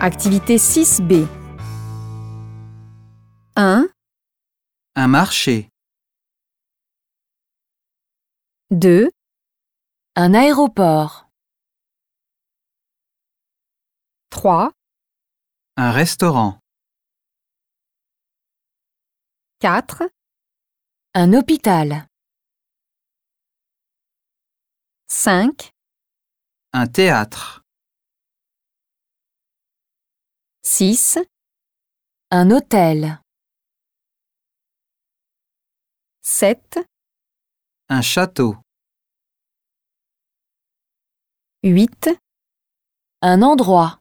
Activité 6B. 1, Un marché. 2, Un aéroport. 3, Un restaurant. 4, Un hôpital. 5, Un théâtre. 6, Un hôtel. 7, Un château. 8, Un endroit.